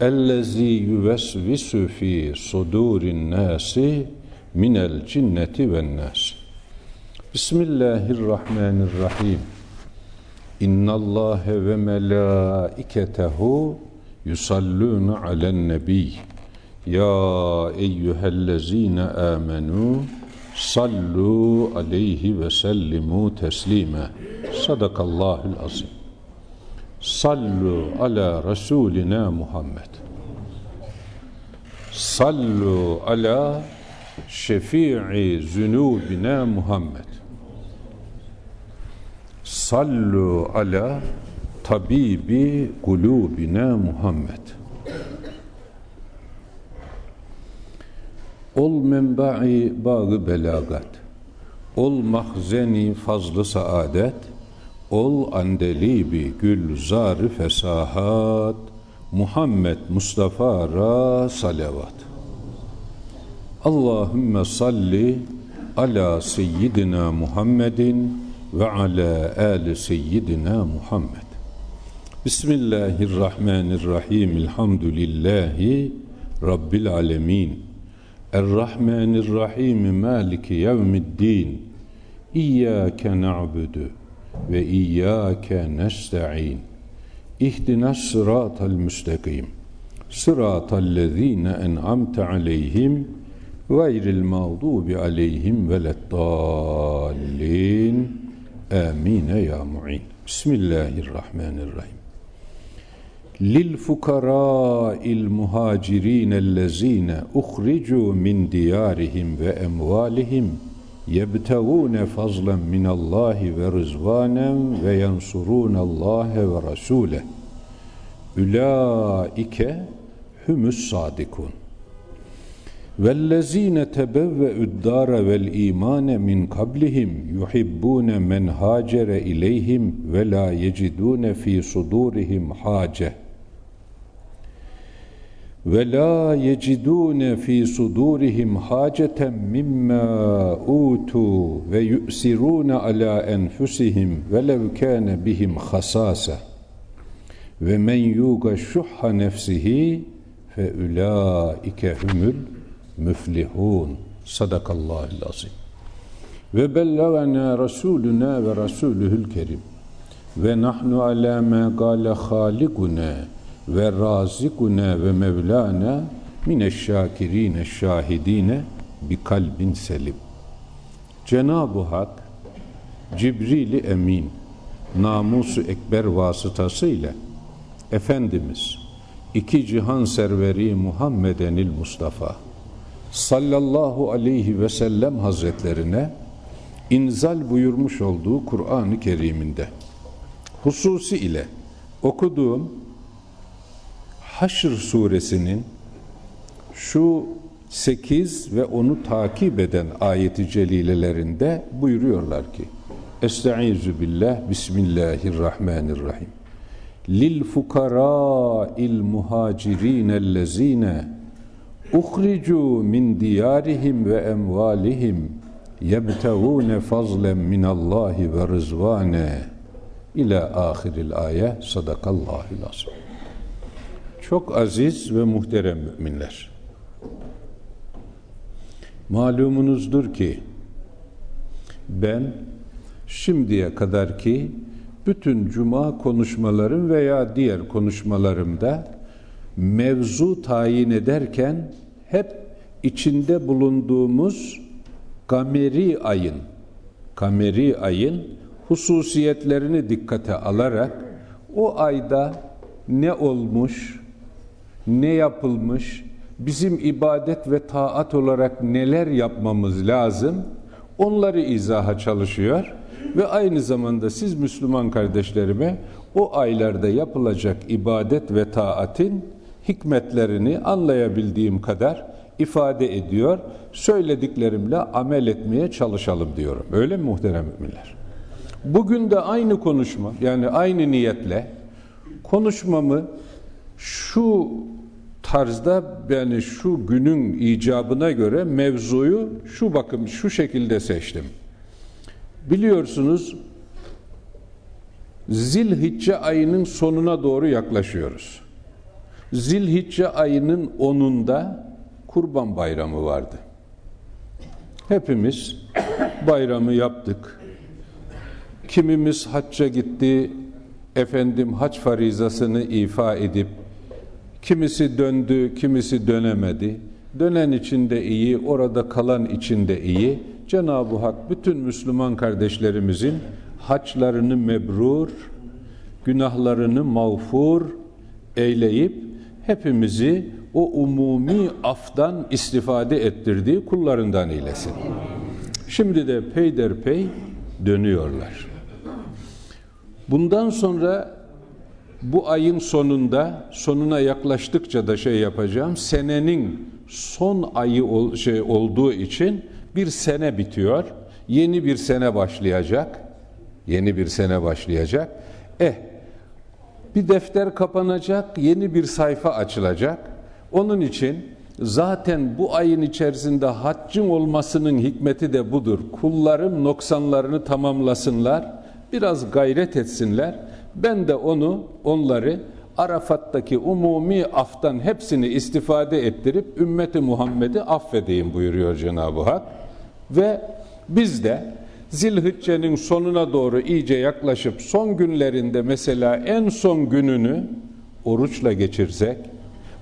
Yüvesvisu fî sudûrin nâsi minel cinneti ven nâs. Bismillahirrahmanirrahim. İnnallâhe ve melâiketehu yusallûne alen nebiy. Ya eyyühellezîne âmenû sallu aleyhi ve sellimu teslime. Sadakallahul azim. Sallu ala Resulina Muhammed. Sallu ala şefii zunubina Muhammed. Sallu ala tabibi kulubina Muhammed. Ol menba'i bağı belagat. Ol mahzeni fazlı saadet Ol andelibi gül zarı fesahat Muhammed Mustafa ra salavat. Allahümme salli ala seyyidina Muhammedin ve ala ali seyyidina Muhammed. Bismillahirrahmanirrahim. Elhamdülillahi Rabbil alemin. Errahmanirrahim. Maliki yevmiddin. İyyâke na'budu ve iyyâke nesta'in. İhdinas sıratal müstakim. Sıratal lezîne en'amte aleyhim gayril mağdubi aleyhim veleddallin. Amin ya mu'in. Bismillahirrahmanirrahim. Lil fukara'il muhacirin ellezine uhricu min diyarihim ve emvalihim yebtagune fazlen min Allahi ve rızvanen ve yansurun Allah ve Rasule. Ulaike humus sadikun. Vellezine tebevve'ud dara vel imane min kablihim yuhibbune men hacere ileyhim ve la yecidune fi sudurihim hace ve la yecidune fi sudurihim haceten mimma utu ve yu'sirune ala enfusihim velev kâne bihim hasâse ve men yuga şuhha nefsihi fe ulaike humul müflihun sadakallahul azim ve bellagana rasuluna ve rasuluhul kerim ve nahnu ala ma gale halikuna ve razikune ve mevlana mineşşakirine şahidine bi kalbin selim. Cenab-ı Hak Cibril-i Emin namusu ekber vasıtasıyla Efendimiz iki cihan serveri Muhammedenil Mustafa sallallahu aleyhi ve sellem hazretlerine inzal buyurmuş olduğu Kur'an-ı Kerim'inde hususi ile okuduğum Haşr suresinin şu 8 ve onu takip eden ayeti celilelerinde buyuruyorlar ki Estaizu billah Bismillahirrahmanirrahim. Lil fukara'il muhacirin ellezine uhricu min diyarihim ve emvalihim yebtevune fazlen minallahi ve rızvane ila ahiril ayet sadakallahul azim çok aziz ve muhterem müminler. Malumunuzdur ki ben şimdiye kadar ki bütün cuma konuşmalarım veya diğer konuşmalarımda mevzu tayin ederken hep içinde bulunduğumuz kameri ayın kameri ayın hususiyetlerini dikkate alarak o ayda ne olmuş, ne yapılmış, bizim ibadet ve taat olarak neler yapmamız lazım, onları izaha çalışıyor ve aynı zamanda siz Müslüman kardeşlerime o aylarda yapılacak ibadet ve taatin hikmetlerini anlayabildiğim kadar ifade ediyor. Söylediklerimle amel etmeye çalışalım diyorum. Öyle mi muhterem müminler? Bugün de aynı konuşma yani aynı niyetle konuşmamı şu tarzda yani şu günün icabına göre mevzuyu şu bakım şu şekilde seçtim. Biliyorsunuz Zilhicce ayının sonuna doğru yaklaşıyoruz. Zilhicce ayının 10'unda Kurban Bayramı vardı. Hepimiz bayramı yaptık. Kimimiz hacca gitti, efendim hac farizasını ifa edip, kimisi döndü, kimisi dönemedi. Dönen içinde iyi, orada kalan içinde iyi. Cenab-ı Hak bütün Müslüman kardeşlerimizin haçlarını mebrur, günahlarını mağfur eyleyip hepimizi o umumi aftan istifade ettirdiği kullarından eylesin. Şimdi de peyderpey dönüyorlar. Bundan sonra bu ayın sonunda sonuna yaklaştıkça da şey yapacağım. Senenin son ayı ol, şey olduğu için bir sene bitiyor. Yeni bir sene başlayacak. Yeni bir sene başlayacak. Eh bir defter kapanacak, yeni bir sayfa açılacak. Onun için zaten bu ayın içerisinde haccın olmasının hikmeti de budur. Kullarım noksanlarını tamamlasınlar, biraz gayret etsinler. Ben de onu, onları Arafat'taki umumi aftan hepsini istifade ettirip ümmeti Muhammed'i affedeyim buyuruyor Cenab-ı Hak. Ve biz de Zilhicce'nin sonuna doğru iyice yaklaşıp son günlerinde mesela en son gününü oruçla geçirsek,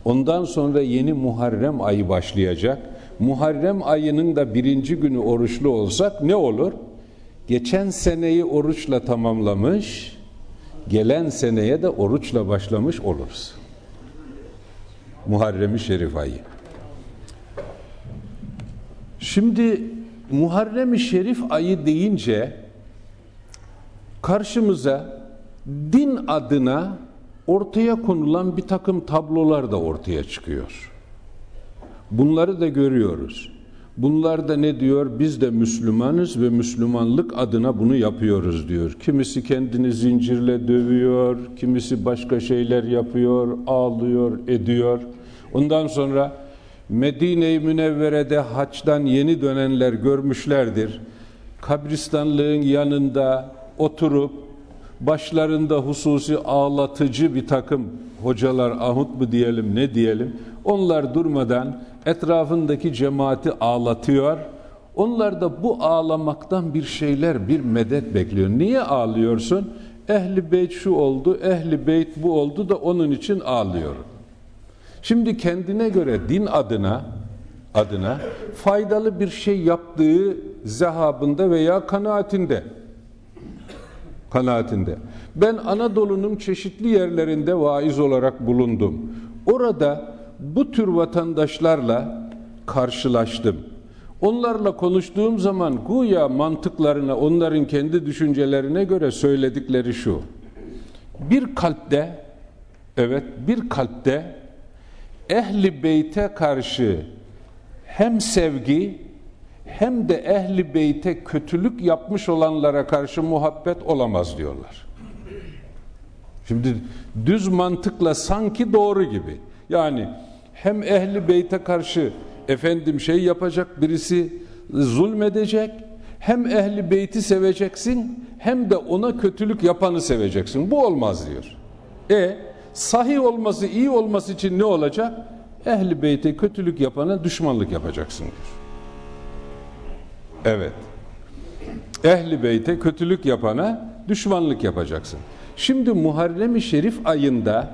ondan sonra yeni Muharrem ayı başlayacak. Muharrem ayının da birinci günü oruçlu olsak ne olur? Geçen seneyi oruçla tamamlamış, gelen seneye de oruçla başlamış oluruz. Muharrem-i Şerif ayı. Şimdi Muharrem-i Şerif ayı deyince karşımıza din adına ortaya konulan bir takım tablolar da ortaya çıkıyor. Bunları da görüyoruz. Bunlar da ne diyor? Biz de Müslümanız ve Müslümanlık adına bunu yapıyoruz diyor. Kimisi kendini zincirle dövüyor, kimisi başka şeyler yapıyor, ağlıyor, ediyor. Ondan sonra Medine-i Münevvere'de haçtan yeni dönenler görmüşlerdir. Kabristanlığın yanında oturup başlarında hususi ağlatıcı bir takım hocalar, ahut mu diyelim ne diyelim, onlar durmadan etrafındaki cemaati ağlatıyor. Onlar da bu ağlamaktan bir şeyler, bir medet bekliyor. Niye ağlıyorsun? Ehli beyt şu oldu, ehli beyt bu oldu da onun için ağlıyorum. Şimdi kendine göre din adına adına faydalı bir şey yaptığı zehabında veya kanaatinde kanaatinde. Ben Anadolu'nun çeşitli yerlerinde vaiz olarak bulundum. Orada bu tür vatandaşlarla karşılaştım. Onlarla konuştuğum zaman güya mantıklarına, onların kendi düşüncelerine göre söyledikleri şu. Bir kalpte, evet bir kalpte ehli beyte karşı hem sevgi hem de ehli beyte kötülük yapmış olanlara karşı muhabbet olamaz diyorlar. Şimdi düz mantıkla sanki doğru gibi. Yani hem ehli beyte karşı efendim şey yapacak birisi zulmedecek hem ehli beyti seveceksin hem de ona kötülük yapanı seveceksin. Bu olmaz diyor. E sahih olması, iyi olması için ne olacak? Ehli beyte kötülük yapana düşmanlık yapacaksın diyor. Evet. Ehli beyte kötülük yapana düşmanlık yapacaksın. Şimdi Muharrem-i Şerif ayında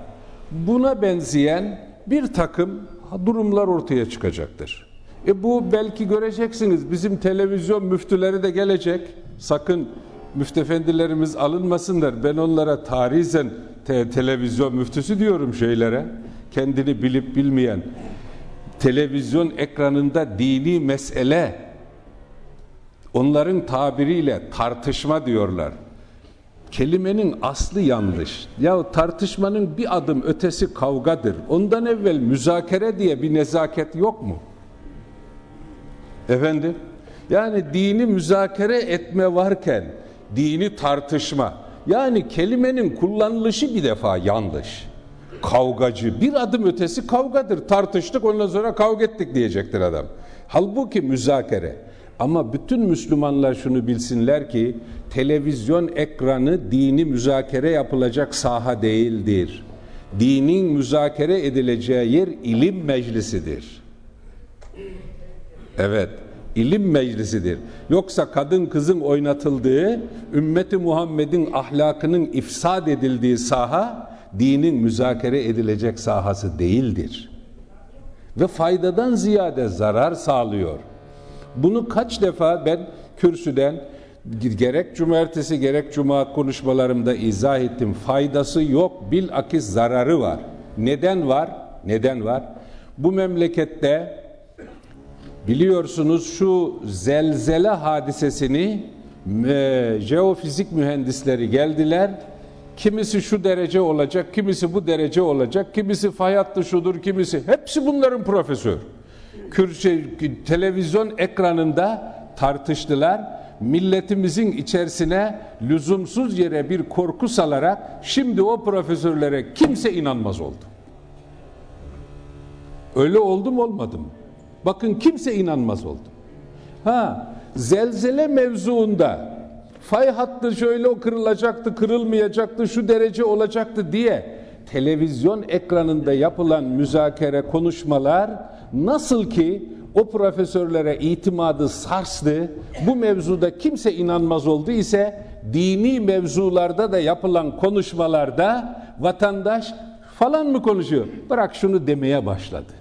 buna benzeyen bir takım durumlar ortaya çıkacaktır. E bu belki göreceksiniz bizim televizyon müftüleri de gelecek. Sakın müftefendilerimiz alınmasınlar. Ben onlara tarizen te televizyon müftüsü diyorum şeylere. Kendini bilip bilmeyen televizyon ekranında dini mesele onların tabiriyle tartışma diyorlar. Kelimenin aslı yanlış. Ya tartışmanın bir adım ötesi kavgadır. Ondan evvel müzakere diye bir nezaket yok mu? Efendim? Yani dini müzakere etme varken dini tartışma. Yani kelimenin kullanılışı bir defa yanlış. Kavgacı. Bir adım ötesi kavgadır. Tartıştık ondan sonra kavga ettik diyecektir adam. Halbuki müzakere. Ama bütün Müslümanlar şunu bilsinler ki televizyon ekranı dini müzakere yapılacak saha değildir. Dinin müzakere edileceği yer ilim meclisidir. Evet, ilim meclisidir. Yoksa kadın kızın oynatıldığı, ümmeti Muhammed'in ahlakının ifsad edildiği saha, dinin müzakere edilecek sahası değildir. Ve faydadan ziyade zarar sağlıyor. Bunu kaç defa ben kürsüden gerek cumartesi gerek cuma konuşmalarımda izah ettim. Faydası yok, bilakis zararı var. Neden var? Neden var? Bu memlekette biliyorsunuz şu zelzele hadisesini e, jeofizik mühendisleri geldiler. Kimisi şu derece olacak, kimisi bu derece olacak, kimisi fay şudur, kimisi hepsi bunların profesör. Kürşe, televizyon ekranında tartıştılar. Milletimizin içerisine lüzumsuz yere bir korku salarak şimdi o profesörlere kimse inanmaz oldu. Öyle oldu mu olmadı mı? Bakın kimse inanmaz oldu. Ha, zelzele mevzuunda fay hattı şöyle kırılacaktı, kırılmayacaktı, şu derece olacaktı diye televizyon ekranında yapılan müzakere, konuşmalar nasıl ki o profesörlere itimadı sarstı, bu mevzuda kimse inanmaz oldu ise dini mevzularda da yapılan konuşmalarda vatandaş falan mı konuşuyor? Bırak şunu demeye başladı.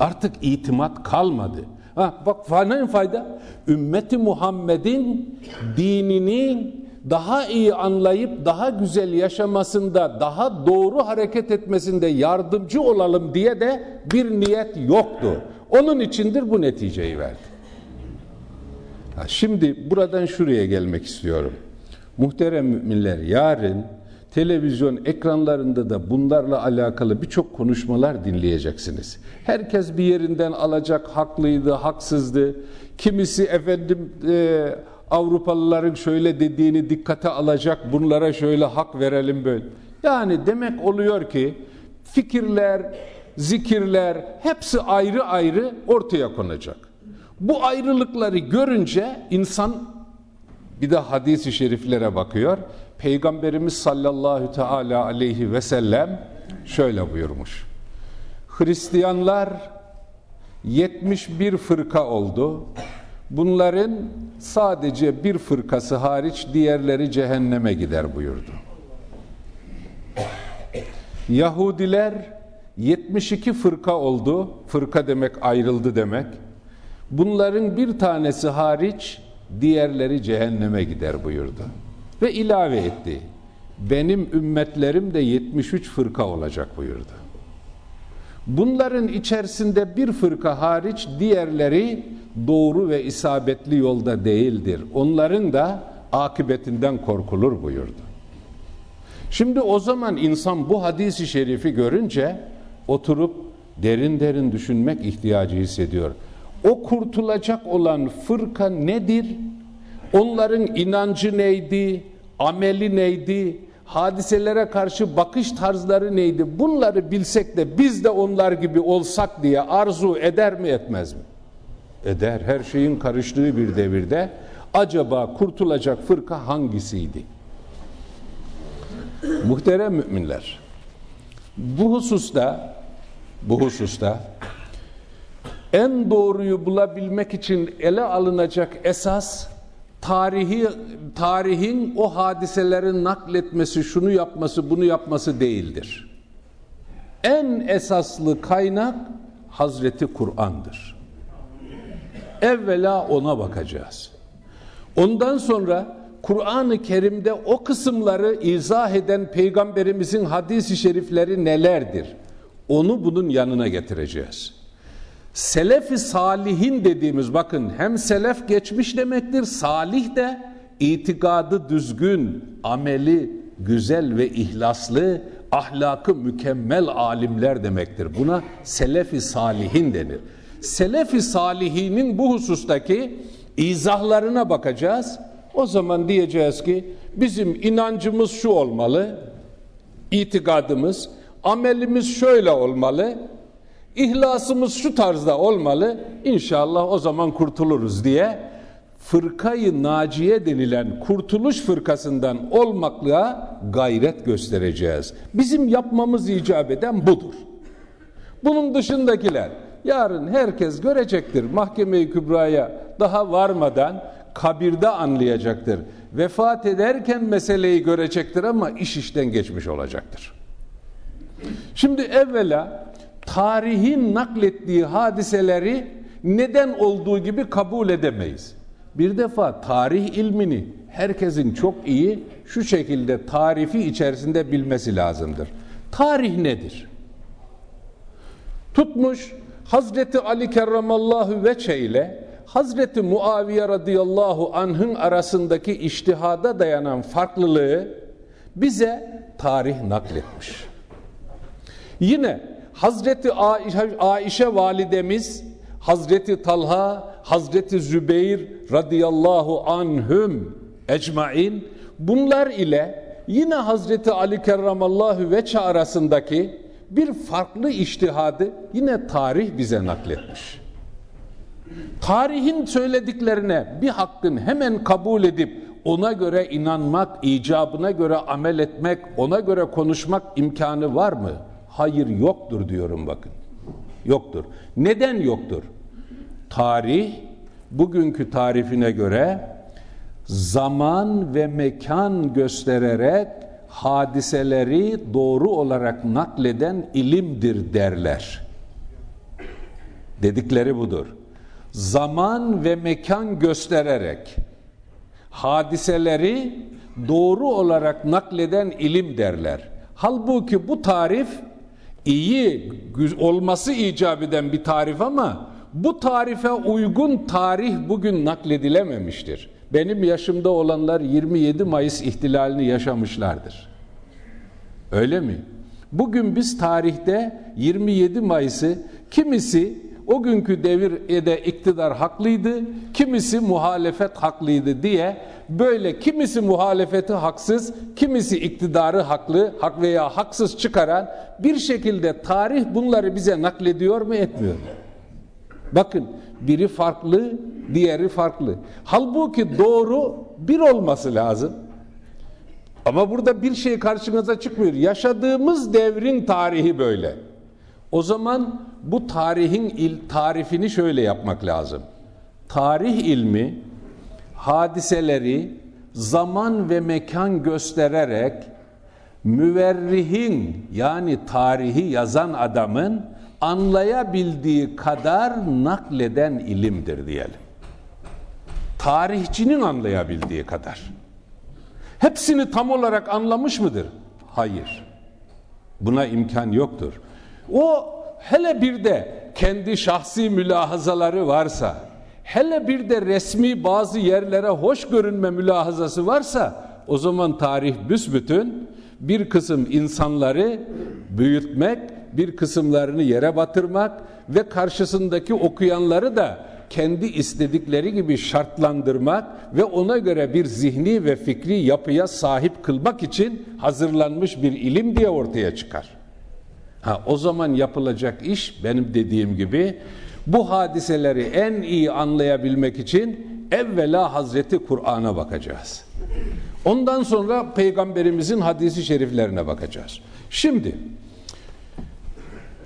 Artık itimat kalmadı. Ha, bak ne fayda? Ümmeti Muhammed'in dinini daha iyi anlayıp daha güzel yaşamasında, daha doğru hareket etmesinde yardımcı olalım diye de bir niyet yoktu. Onun içindir bu neticeyi verdi. Şimdi buradan şuraya gelmek istiyorum. Muhterem müminler yarın televizyon ekranlarında da bunlarla alakalı birçok konuşmalar dinleyeceksiniz. Herkes bir yerinden alacak, haklıydı, haksızdı. Kimisi efendim e, Avrupalıların şöyle dediğini dikkate alacak, bunlara şöyle hak verelim böyle. Yani demek oluyor ki fikirler, zikirler hepsi ayrı ayrı ortaya konacak. Bu ayrılıkları görünce insan bir de hadis-i şeriflere bakıyor. Peygamberimiz sallallahu teala aleyhi ve sellem şöyle buyurmuş. Hristiyanlar 71 fırka oldu. Bunların sadece bir fırkası hariç diğerleri cehenneme gider buyurdu. Yahudiler 72 fırka oldu. Fırka demek ayrıldı demek. Bunların bir tanesi hariç diğerleri cehenneme gider buyurdu. Ve ilave etti. Benim ümmetlerim de 73 fırka olacak buyurdu. Bunların içerisinde bir fırka hariç diğerleri doğru ve isabetli yolda değildir. Onların da akıbetinden korkulur buyurdu. Şimdi o zaman insan bu hadisi şerifi görünce oturup derin derin düşünmek ihtiyacı hissediyor. O kurtulacak olan fırka nedir? Onların inancı neydi? Ameli neydi? Hadiselere karşı bakış tarzları neydi? Bunları bilsek de biz de onlar gibi olsak diye arzu eder mi etmez mi? eder. Her şeyin karıştığı bir devirde acaba kurtulacak fırka hangisiydi? Muhterem müminler, bu hususta bu hususta en doğruyu bulabilmek için ele alınacak esas tarihi tarihin o hadiselerin nakletmesi, şunu yapması, bunu yapması değildir. En esaslı kaynak Hazreti Kur'an'dır. Evvela ona bakacağız. Ondan sonra Kur'an-ı Kerim'de o kısımları izah eden peygamberimizin hadisi şerifleri nelerdir? Onu bunun yanına getireceğiz. Selefi salihin dediğimiz bakın hem selef geçmiş demektir, salih de itikadı düzgün, ameli güzel ve ihlaslı, ahlakı mükemmel alimler demektir. Buna selefi salihin denir. Selefi salihinin bu husustaki izahlarına bakacağız. O zaman diyeceğiz ki bizim inancımız şu olmalı, itikadımız, amelimiz şöyle olmalı, ihlasımız şu tarzda olmalı, İnşallah o zaman kurtuluruz diye fırkayı naciye denilen kurtuluş fırkasından olmakla gayret göstereceğiz. Bizim yapmamız icap eden budur. Bunun dışındakiler yarın herkes görecektir mahkeme-i kübraya daha varmadan kabirde anlayacaktır. Vefat ederken meseleyi görecektir ama iş işten geçmiş olacaktır. Şimdi evvela tarihin naklettiği hadiseleri neden olduğu gibi kabul edemeyiz. Bir defa tarih ilmini herkesin çok iyi şu şekilde tarifi içerisinde bilmesi lazımdır. Tarih nedir? Tutmuş Hazreti Ali kerramallahu veçe ile Hazreti Muaviye radıyallahu anh'ın arasındaki iştihada dayanan farklılığı bize tarih nakletmiş. Yine Hazreti Aişe, validemiz, Hazreti Talha, Hazreti Zübeyir radıyallahu anhüm ecmain bunlar ile yine Hazreti Ali kerramallahu veçe arasındaki bir farklı iştihadı yine tarih bize nakletmiş. Tarihin söylediklerine bir hakkın hemen kabul edip ona göre inanmak, icabına göre amel etmek, ona göre konuşmak imkanı var mı? Hayır yoktur diyorum bakın. Yoktur. Neden yoktur? Tarih bugünkü tarifine göre zaman ve mekan göstererek hadiseleri doğru olarak nakleden ilimdir derler. Dedikleri budur. Zaman ve mekan göstererek hadiseleri doğru olarak nakleden ilim derler. Halbuki bu tarif iyi olması icap eden bir tarif ama bu tarife uygun tarih bugün nakledilememiştir. Benim yaşımda olanlar 27 Mayıs ihtilalini yaşamışlardır. Öyle mi? Bugün biz tarihte 27 Mayıs'ı kimisi o günkü devirde iktidar haklıydı, kimisi muhalefet haklıydı diye böyle kimisi muhalefeti haksız, kimisi iktidarı haklı, hak veya haksız çıkaran bir şekilde tarih bunları bize naklediyor mu etmiyor mu? Bakın biri farklı, diğeri farklı. Halbuki doğru bir olması lazım. Ama burada bir şey karşınıza çıkmıyor. Yaşadığımız devrin tarihi böyle. O zaman bu tarihin il tarifini şöyle yapmak lazım. Tarih ilmi hadiseleri zaman ve mekan göstererek müverrihin yani tarihi yazan adamın anlayabildiği kadar nakleden ilimdir diyelim. Tarihçinin anlayabildiği kadar. Hepsini tam olarak anlamış mıdır? Hayır. Buna imkan yoktur. O hele bir de kendi şahsi mülahazaları varsa, hele bir de resmi bazı yerlere hoş görünme mülahazası varsa, o zaman tarih büsbütün bir kısım insanları büyütmek, bir kısımlarını yere batırmak ve karşısındaki okuyanları da kendi istedikleri gibi şartlandırmak ve ona göre bir zihni ve fikri yapıya sahip kılmak için hazırlanmış bir ilim diye ortaya çıkar. Ha, o zaman yapılacak iş benim dediğim gibi bu hadiseleri en iyi anlayabilmek için evvela Hazreti Kur'an'a bakacağız. Ondan sonra Peygamberimizin hadisi şeriflerine bakacağız. Şimdi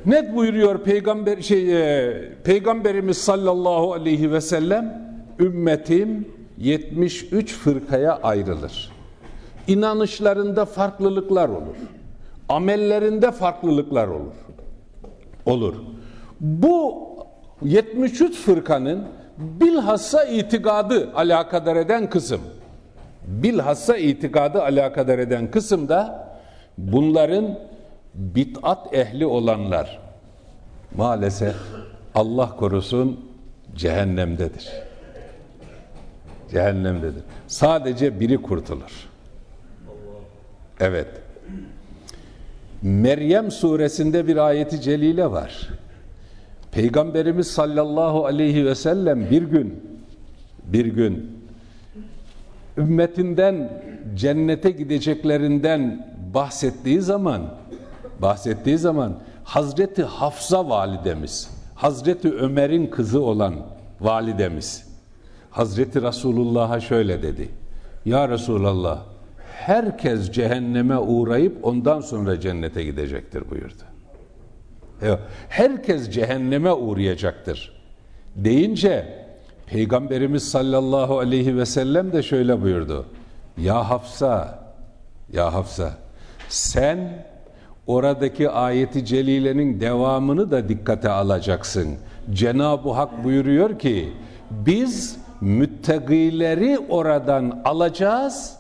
ne buyuruyor peygamber şey e, peygamberimiz sallallahu aleyhi ve sellem ümmetim 73 fırkaya ayrılır. İnanışlarında farklılıklar olur. Amellerinde farklılıklar olur. Olur. Bu 73 fırkanın bilhassa itikadı alakadar eden kısım bilhassa itikadı alakadar eden kısım da bunların bit'at ehli olanlar maalesef Allah korusun cehennemdedir. Cehennemdedir. Sadece biri kurtulur. Evet. Meryem suresinde bir ayeti celile var. Peygamberimiz sallallahu aleyhi ve sellem bir gün bir gün ümmetinden cennete gideceklerinden bahsettiği zaman bahsettiği zaman Hazreti Hafsa validemiz Hazreti Ömer'in kızı olan validemiz Hazreti Resulullah'a şöyle dedi. Ya Resulallah herkes cehenneme uğrayıp ondan sonra cennete gidecektir buyurdu. Herkes cehenneme uğrayacaktır. Deyince Peygamberimiz sallallahu aleyhi ve sellem de şöyle buyurdu. Ya Hafsa, ya Hafsa sen oradaki ayeti celilenin devamını da dikkate alacaksın. Cenab-ı Hak buyuruyor ki biz müttakileri oradan alacağız,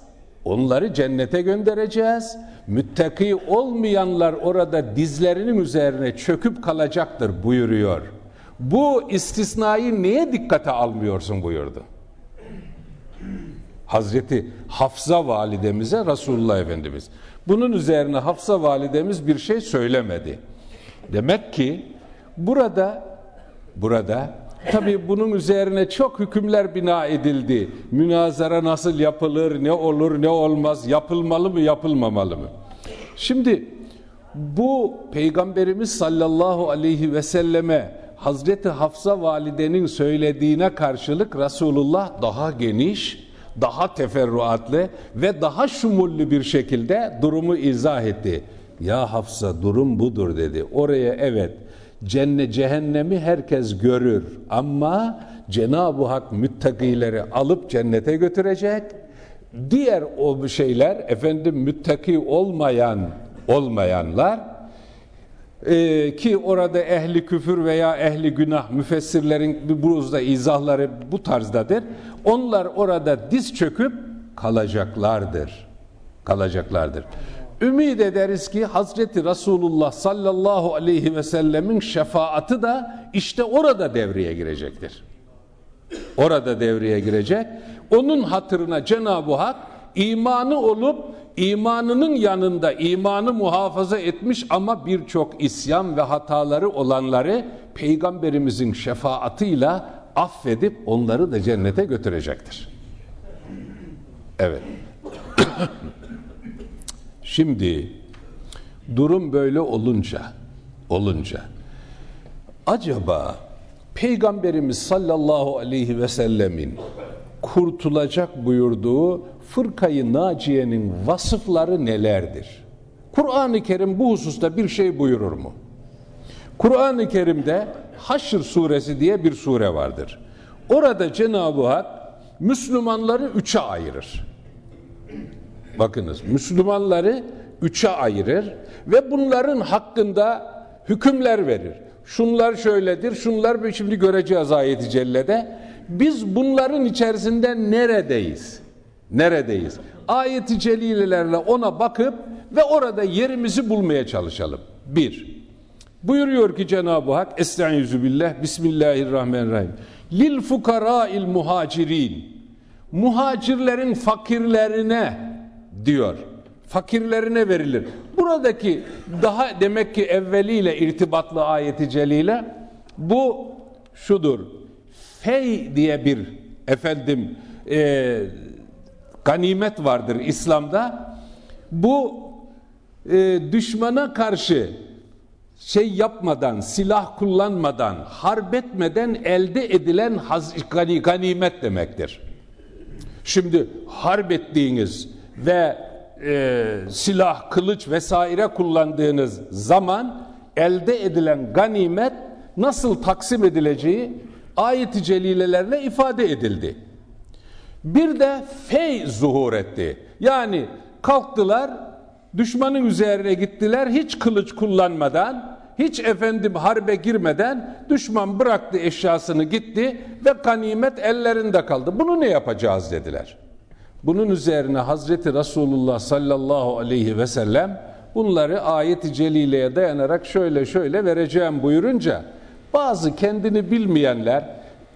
onları cennete göndereceğiz. Müttaki olmayanlar orada dizlerinin üzerine çöküp kalacaktır buyuruyor. Bu istisnayı niye dikkate almıyorsun buyurdu. Hazreti Hafsa validemize Resulullah Efendimiz. Bunun üzerine Hafsa validemiz bir şey söylemedi. Demek ki burada burada tabi bunun üzerine çok hükümler bina edildi. Münazara nasıl yapılır, ne olur, ne olmaz, yapılmalı mı, yapılmamalı mı? Şimdi bu Peygamberimiz sallallahu aleyhi ve selleme Hazreti Hafsa validenin söylediğine karşılık Resulullah daha geniş, daha teferruatlı ve daha şumullü bir şekilde durumu izah etti. Ya Hafsa durum budur dedi. Oraya evet cennet cehennemi herkes görür ama Cenab-ı Hak müttakileri alıp cennete götürecek. Diğer o şeyler efendim müttaki olmayan olmayanlar ee, ki orada ehli küfür veya ehli günah müfessirlerin bu izahları bu tarzdadır. Onlar orada diz çöküp kalacaklardır. Kalacaklardır. Ümid ederiz ki Hazreti Resulullah sallallahu aleyhi ve sellemin şefaati da işte orada devreye girecektir. Orada devreye girecek. Onun hatırına Cenab-ı Hak imanı olup imanının yanında imanı muhafaza etmiş ama birçok isyan ve hataları olanları peygamberimizin şefaatıyla affedip onları da cennete götürecektir. Evet. Şimdi durum böyle olunca olunca acaba Peygamberimiz sallallahu aleyhi ve sellemin kurtulacak buyurduğu fırkayı naciyenin vasıfları nelerdir? Kur'an-ı Kerim bu hususta bir şey buyurur mu? Kur'an-ı Kerim'de Haşr suresi diye bir sure vardır. Orada Cenab-ı Hak Müslümanları üçe ayırır. Bakınız Müslümanları üçe ayırır ve bunların hakkında hükümler verir. Şunlar şöyledir, şunlar şimdi göreceğiz ayeti cellede. Biz bunların içerisinde neredeyiz? Neredeyiz? Ayeti celilelerle ona bakıp ve orada yerimizi bulmaya çalışalım. Bir, buyuruyor ki Cenab-ı Hak, Estaizu billah, Bismillahirrahmanirrahim. Lil fukara'il muhacirin. Muhacirlerin fakirlerine diyor. Fakirlerine verilir. Buradaki daha demek ki evveliyle irtibatlı ayeti celile bu şudur. Fey diye bir efendim e, ganimet vardır İslam'da. Bu e, düşmana karşı şey yapmadan, silah kullanmadan, harp etmeden elde edilen haz, gani, ganimet demektir. Şimdi harp ettiğiniz ve e, silah, kılıç vesaire kullandığınız zaman elde edilen ganimet nasıl taksim edileceği ayet-i celilelerle ifade edildi. Bir de fey zuhur etti. Yani kalktılar, düşmanın üzerine gittiler hiç kılıç kullanmadan, hiç efendim harbe girmeden düşman bıraktı eşyasını gitti ve ganimet ellerinde kaldı. Bunu ne yapacağız dediler. Bunun üzerine Hazreti Resulullah sallallahu aleyhi ve sellem bunları ayet-i celileye dayanarak şöyle şöyle vereceğim buyurunca bazı kendini bilmeyenler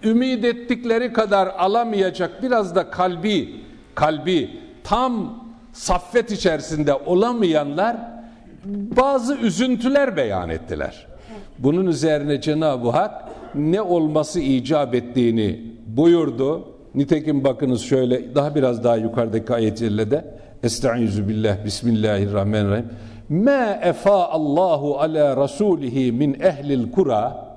ümit ettikleri kadar alamayacak biraz da kalbi, kalbi tam saffet içerisinde olamayanlar bazı üzüntüler beyan ettiler. Bunun üzerine Cenab-ı Hak ne olması icap ettiğini buyurdu. Nitekim bakınız şöyle daha biraz daha yukarıdaki ayet cellede Estaizu billah Bismillahirrahmanirrahim. Ma efa Allahu ala rasulihi min ehlil kura.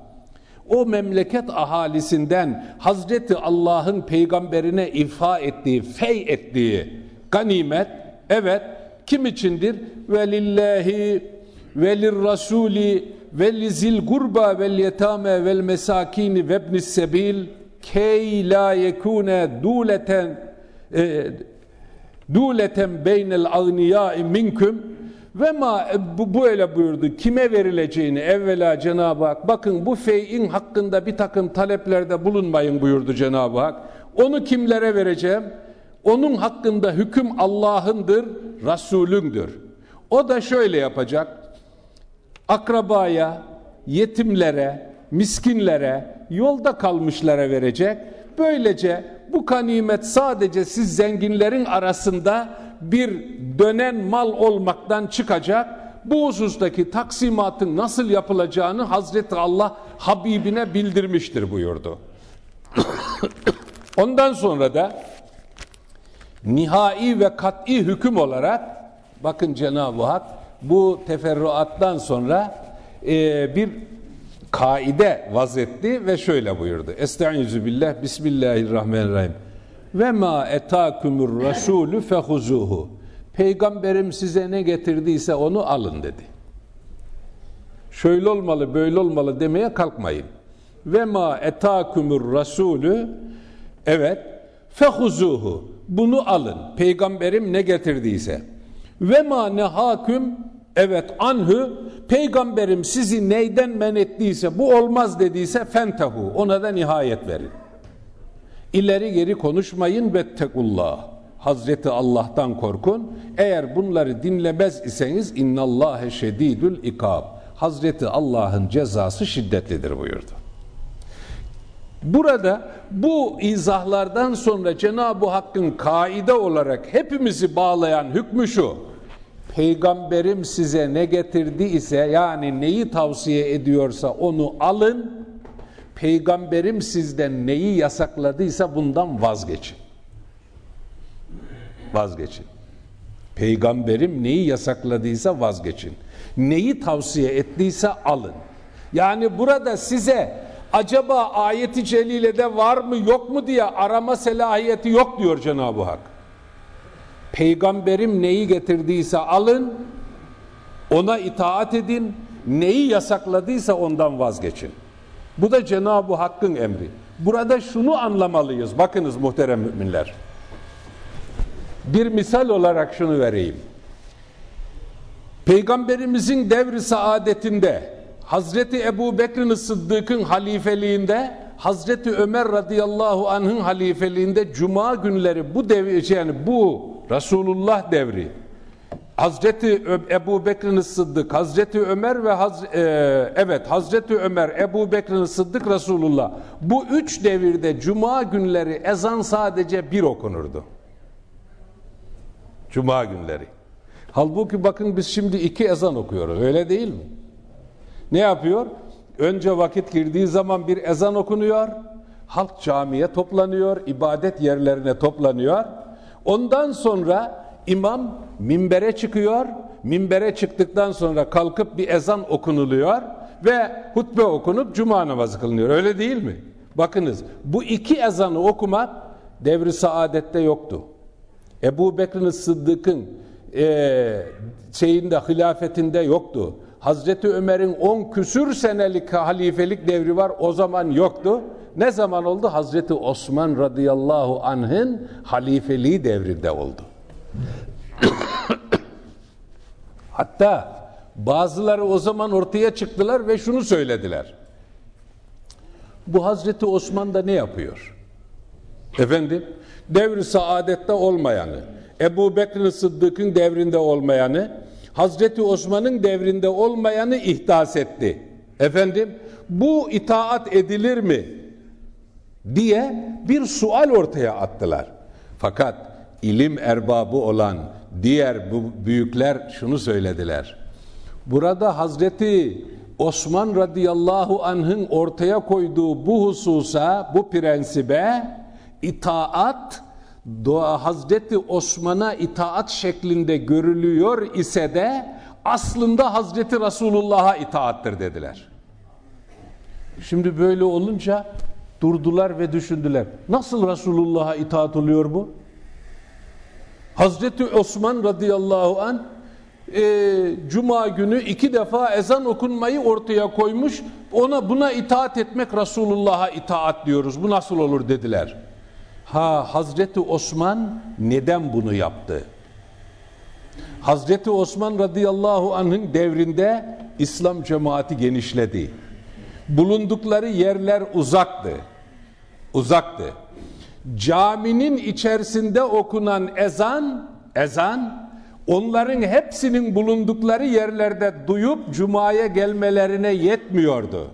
O memleket ahalisinden Hazreti Allah'ın peygamberine ifa ettiği, fey ettiği ganimet evet kim içindir? Velillahi velir rasuli velizil gurba vel yetame vel mesakini ve ibnis sebil key la yekune duleten e, duleten beynel agniya'i minkum ve ma bu böyle buyurdu. Kime verileceğini evvela Cenab-ı Hak bakın bu feyin hakkında bir takım taleplerde bulunmayın buyurdu Cenab-ı Hak. Onu kimlere vereceğim? Onun hakkında hüküm Allah'ındır, Resulündür. O da şöyle yapacak. Akrabaya, yetimlere, miskinlere, yolda kalmışlara verecek. Böylece bu kanimet sadece siz zenginlerin arasında bir dönen mal olmaktan çıkacak. Bu husustaki taksimatın nasıl yapılacağını Hazreti Allah Habibine bildirmiştir buyurdu. Ondan sonra da nihai ve kat'i hüküm olarak bakın Cenab-ı Hak bu teferruattan sonra e, bir kaide vazetti ve şöyle buyurdu. Estaizu billah Bismillahirrahmanirrahim. Ve ma etakumur rasulü fehuzuhu. Peygamberim size ne getirdiyse onu alın dedi. Şöyle olmalı, böyle olmalı demeye kalkmayın. Ve ma etakumur rasulü evet fehuzuhu. Bunu alın. Peygamberim ne getirdiyse. Ve ma nehaküm evet anhu peygamberim sizi neyden men ettiyse bu olmaz dediyse fentehu ona da nihayet verin. İleri geri konuşmayın ve tekullah. Hazreti Allah'tan korkun. Eğer bunları dinlemez iseniz innallâhe şedîdül ikab. Hazreti Allah'ın cezası şiddetlidir buyurdu. Burada bu izahlardan sonra Cenab-ı Hakk'ın kaide olarak hepimizi bağlayan hükmü şu. Peygamberim size ne getirdi ise yani neyi tavsiye ediyorsa onu alın. Peygamberim sizden neyi yasakladıysa bundan vazgeçin. Vazgeçin. Peygamberim neyi yasakladıysa vazgeçin. Neyi tavsiye ettiyse alın. Yani burada size acaba ayeti celilede var mı yok mu diye arama selahiyeti yok diyor Cenab-ı Hak. Peygamberim neyi getirdiyse alın, ona itaat edin, neyi yasakladıysa ondan vazgeçin. Bu da Cenab-ı Hakk'ın emri. Burada şunu anlamalıyız. Bakınız muhterem müminler. Bir misal olarak şunu vereyim. Peygamberimizin devri saadetinde Hazreti Ebu Bekir'in Sıddık'ın halifeliğinde Hazreti Ömer radıyallahu anh'ın halifeliğinde cuma günleri bu devri yani bu Resulullah devri Hazreti Ebu Bekir'in Sıddık, Hazreti Ömer ve Haz, e, evet Hazreti Ömer, Ebu Bekir'in Sıddık, Resulullah. Bu üç devirde cuma günleri ezan sadece bir okunurdu. Cuma günleri. Halbuki bakın biz şimdi iki ezan okuyoruz öyle değil mi? Ne yapıyor? Önce vakit girdiği zaman bir ezan okunuyor. Halk camiye toplanıyor, ibadet yerlerine toplanıyor. Ondan sonra imam minbere çıkıyor. Minbere çıktıktan sonra kalkıp bir ezan okunuluyor ve hutbe okunup cuma namazı kılınıyor. Öyle değil mi? Bakınız bu iki ezanı okumak devri saadette yoktu. Ebu Bekir'in Sıddık'ın e, şeyinde hilafetinde yoktu. Hazreti Ömer'in 10 küsür senelik halifelik devri var o zaman yoktu. Ne zaman oldu? Hazreti Osman radıyallahu anh'ın halifeliği devrinde oldu. Hatta bazıları o zaman ortaya çıktılar ve şunu söylediler. Bu Hazreti Osman da ne yapıyor? Efendim, devri saadette olmayanı, Ebu Bekir'in Sıddık'ın devrinde olmayanı, Hazreti Osman'ın devrinde olmayanı ihdas etti. Efendim, bu itaat edilir mi? diye bir sual ortaya attılar. Fakat ilim erbabı olan diğer bu büyükler şunu söylediler. Burada Hazreti Osman radıyallahu anh'ın ortaya koyduğu bu hususa, bu prensibe itaat Hazreti Osman'a itaat şeklinde görülüyor ise de aslında Hazreti Resulullah'a itaattır dediler. Şimdi böyle olunca durdular ve düşündüler. Nasıl Resulullah'a itaat oluyor bu? Hazreti Osman radıyallahu an e, Cuma günü iki defa ezan okunmayı ortaya koymuş. Ona buna itaat etmek Resulullah'a itaat diyoruz. Bu nasıl olur dediler. Ha Hazreti Osman neden bunu yaptı? Hazreti Osman radıyallahu anh'ın devrinde İslam cemaati genişledi. Bulundukları yerler uzaktı. Uzaktı. Caminin içerisinde okunan ezan, ezan onların hepsinin bulundukları yerlerde duyup cumaya gelmelerine yetmiyordu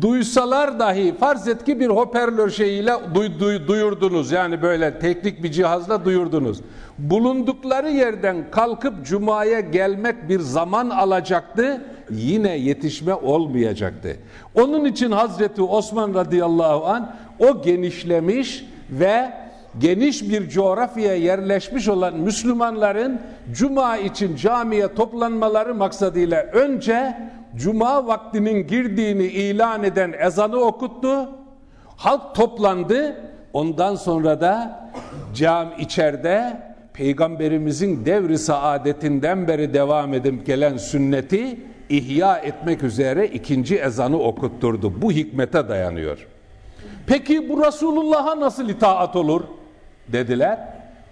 duysalar dahi farz et ki bir hoparlör şeyiyle duy, duy, duyurdunuz. Yani böyle teknik bir cihazla duyurdunuz. Bulundukları yerden kalkıp cumaya gelmek bir zaman alacaktı. Yine yetişme olmayacaktı. Onun için Hazreti Osman radıyallahu an o genişlemiş ve geniş bir coğrafyaya yerleşmiş olan Müslümanların cuma için camiye toplanmaları maksadıyla önce cuma vaktinin girdiğini ilan eden ezanı okuttu. Halk toplandı. Ondan sonra da cam içeride peygamberimizin devri saadetinden beri devam edip gelen sünneti ihya etmek üzere ikinci ezanı okutturdu. Bu hikmete dayanıyor. Peki bu Resulullah'a nasıl itaat olur? Dediler.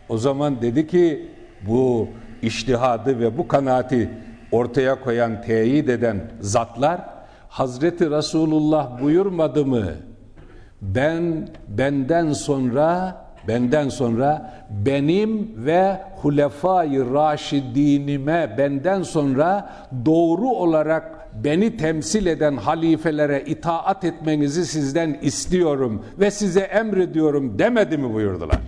O zaman dedi ki bu iştihadı ve bu kanaati ortaya koyan, teyit eden zatlar Hazreti Resulullah buyurmadı mı? Ben benden sonra benden sonra benim ve hulefai raşidinime benden sonra doğru olarak beni temsil eden halifelere itaat etmenizi sizden istiyorum ve size emrediyorum demedi mi buyurdular.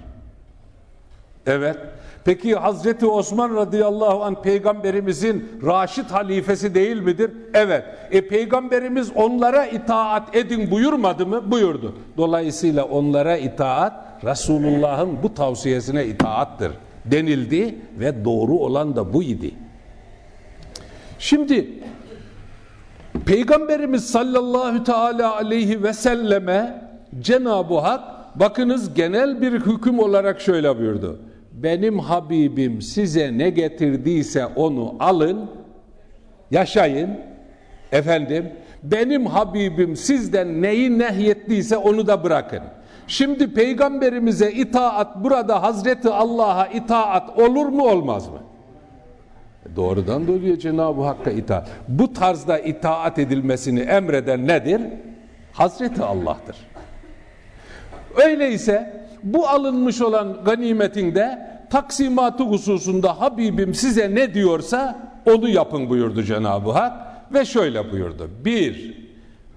Evet. Peki Hazreti Osman radıyallahu an peygamberimizin raşit halifesi değil midir? Evet. E peygamberimiz onlara itaat edin buyurmadı mı? Buyurdu. Dolayısıyla onlara itaat Resulullah'ın bu tavsiyesine itaattır denildi ve doğru olan da bu idi. Şimdi Peygamberimiz sallallahu teala aleyhi ve selleme Cenab-ı Hak bakınız genel bir hüküm olarak şöyle buyurdu benim Habibim size ne getirdiyse onu alın, yaşayın. Efendim, benim Habibim sizden neyi nehyettiyse onu da bırakın. Şimdi peygamberimize itaat burada Hazreti Allah'a itaat olur mu olmaz mı? Doğrudan doğruya Cenab-ı Hakk'a itaat. Bu tarzda itaat edilmesini emreden nedir? Hazreti Allah'tır. Öyleyse bu alınmış olan ganimetinde taksimatı hususunda Habibim size ne diyorsa onu yapın buyurdu Cenab-ı Hak ve şöyle buyurdu. Bir,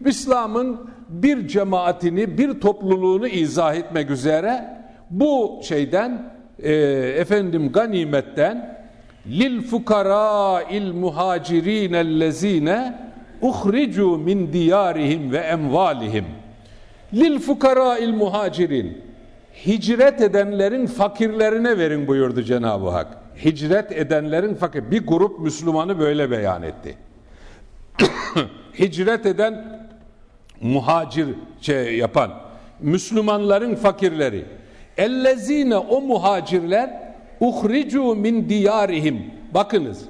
İslam'ın bir cemaatini, bir topluluğunu izah etmek üzere bu şeyden e, efendim ganimetten lil fukara il muhacirin ellezine uhricu min diyarihim ve emvalihim lil fukara il muhacirin hicret edenlerin fakirlerine verin buyurdu Cenab-ı Hak. Hicret edenlerin fakir. Bir grup Müslümanı böyle beyan etti. hicret eden muhacir şey yapan Müslümanların fakirleri. Ellezine o muhacirler uhricu min diyarihim. Bakınız.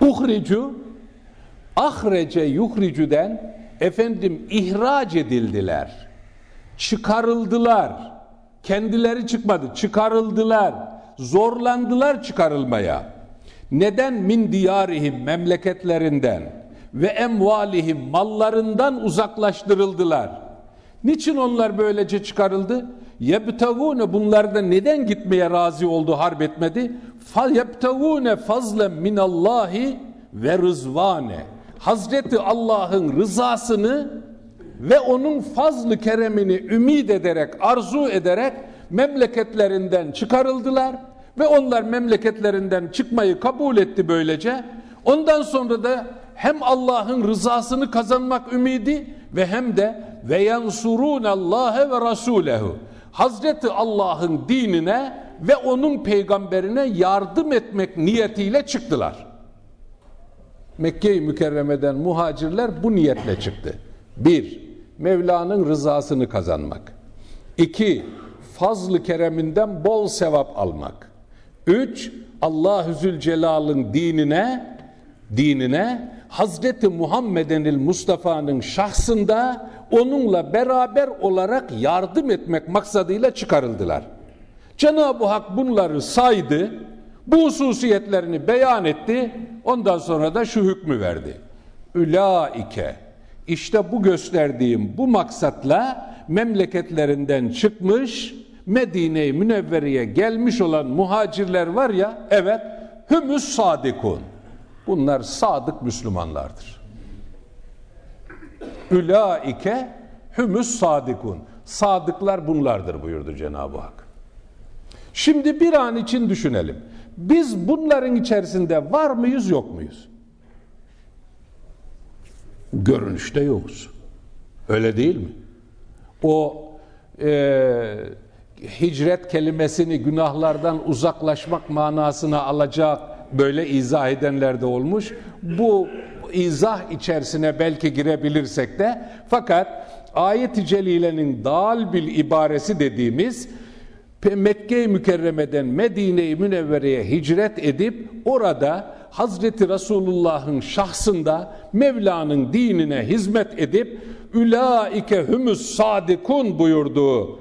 Uhricu ahrece yuhricüden efendim ihraç edildiler çıkarıldılar. Kendileri çıkmadı, çıkarıldılar. Zorlandılar çıkarılmaya. Neden min diyarihim memleketlerinden ve emvalihim mallarından uzaklaştırıldılar. Niçin onlar böylece çıkarıldı? Yebtagune bunlar da neden gitmeye razı oldu harp etmedi? Yebtagune fazlen minallahi ve rızvane. Hazreti Allah'ın rızasını ve onun fazlı keremini ümid ederek, arzu ederek memleketlerinden çıkarıldılar ve onlar memleketlerinden çıkmayı kabul etti böylece. Ondan sonra da hem Allah'ın rızasını kazanmak ümidi ve hem de ve yansurun Allah'e ve Rasulehu. Hazreti Allah'ın dinine ve onun peygamberine yardım etmek niyetiyle çıktılar. Mekke-i Mükerreme'den muhacirler bu niyetle çıktı. Bir, Mevla'nın rızasını kazanmak. İki, fazlı kereminden bol sevap almak. Üç, Allah-u Zülcelal'ın dinine, dinine Hazreti Muhammed'in Mustafa'nın şahsında onunla beraber olarak yardım etmek maksadıyla çıkarıldılar. Cenab-ı Hak bunları saydı, bu hususiyetlerini beyan etti, ondan sonra da şu hükmü verdi. Ülaike, işte bu gösterdiğim bu maksatla memleketlerinden çıkmış, Medine-i Münevvere'ye gelmiş olan muhacirler var ya, evet, hümüs sadikun. Bunlar sadık Müslümanlardır. Ülaike hümüs sadikun. Sadıklar bunlardır buyurdu Cenab-ı Hak. Şimdi bir an için düşünelim. Biz bunların içerisinde var mıyız yok muyuz? Görünüşte yokuz. Öyle değil mi? O e, hicret kelimesini günahlardan uzaklaşmak manasına alacak böyle izah edenler de olmuş. Bu izah içerisine belki girebilirsek de fakat ayet-i celilenin dal bil ibaresi dediğimiz Mekke-i Mükerreme'den Medine-i Münevvere'ye hicret edip orada Hazreti Resulullah'ın şahsında Mevla'nın dinine hizmet edip ülaike hümüs sadikun buyurduğu